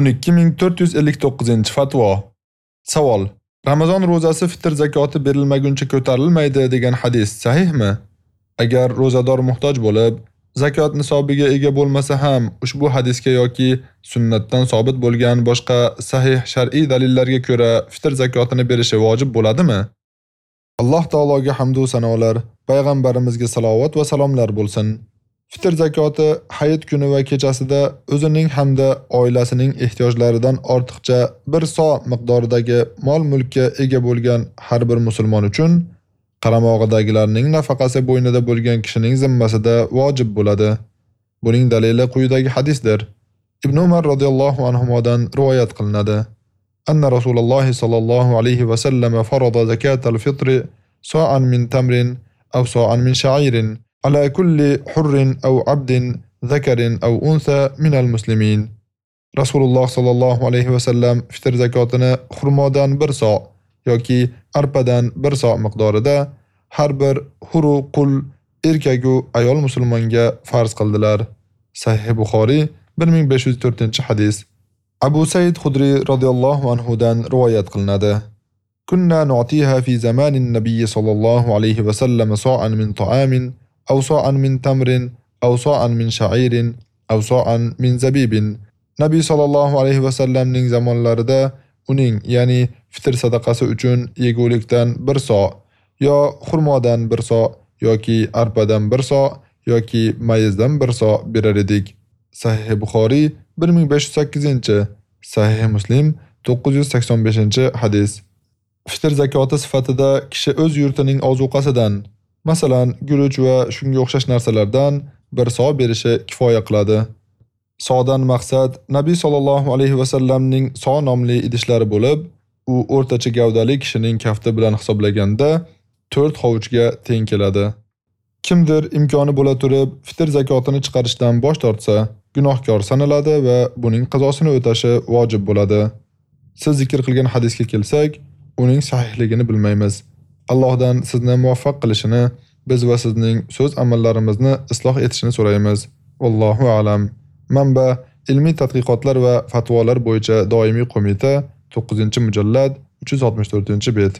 12459-fatvo. Savol: Ramazon ro'zasi fitr zakoti berilmaguncha ko'tarilmaydi degan hadis sahihmi? Agar ro'zador muhtoj bo'lib, zakot nisobiga ega bo'lmasa ham ushbu hadisga yoki sunnatdan sobit bo'lgan boshqa sahih shar'iy dalillarga ko'ra fitr zakotini berishi vojib bo'ladimi? Alloh taologa hamd va sanolar, payg'ambarimizga salovat va salomlar bo'lsin. Fitr zakoti hayit kuni va kechasida o'zining hamda oilasining ehtiyojlaridan ortiqcha bir so miqdoridagi mol-mulkka ega bo'lgan har bir musulmon uchun qaramog'idagilarning nafaqasi bo'ynida bo'lgan kishining zimmasida vojib bo'ladi. Buning dalili quyidagi hadisdir. Ibn Umar radhiyallohu anhumodan rivoyat qilinadi. Anna Rasululloh sallallohu alayhi va sallam farada zakatal fitr sa'an min tamrin aw sa'an min sha'irin على كل حر أو عبد ذكر أو أنثى من المسلمين Rasululloh sallallohu alayhi va sallam fitr zakotini xurmodan 1 so yoki arpadan 1 so miqdorida har bir huru qul erkagu ayol musulmonga farz qildilar. Sahih Buxoriy 1504-hadis. Abu Said Khudri radhiyallohu anhu dan rivoyat qilinadi. Kunna nu'tiha fi zamanin nabiy sallallohu alayhi va sallam sa'an min ta'amin أو صاعا من تمر أو صاعا من شعير أو صاعا من zabibin. Nabiy sallallohu alayhi va sallamning zamonlarida uning, ya'ni fitr sadaqasi uchun yegulikdan 1 so yo xurmodan 1 so yoki arpadan 1 so yoki mayizdan 1 so berar edik. Sahih Buxoriy 1508, Sahih Muslim 985-hadis. Fitr zakoti sifatida kishi o'z yurtining ozuqasidan Masalan, guruch va shunga o'xshash narsalardan bir so berishi kifoya qiladi. Sodan maqsad Nabiy sallallohu alayhi va sallamning so nomli idishlari bo'lib, u o'rtacha gavdali kishining kafti bilan hisoblaganda 4 hovuchga teng keladi. Kimdir imkoni bo'la turib fitr zakotini chiqarishdan bosh tortsa, gunohkor sanaladi va buning qazosini o'tashi vojib bo'ladi. Siz zikr qilgan hadisga kelsak, uning sahihligini bilmaymiz. Allohdan sizni muvaffaq qilishini, biz va sizning so'z amallarimizni isloh etishini so'raymiz. Allohu a'lam. Manba: Ilmiy tadqiqotlar va fatvolar bo'yicha doimiy qo'mita 9-mujallad 364-bet.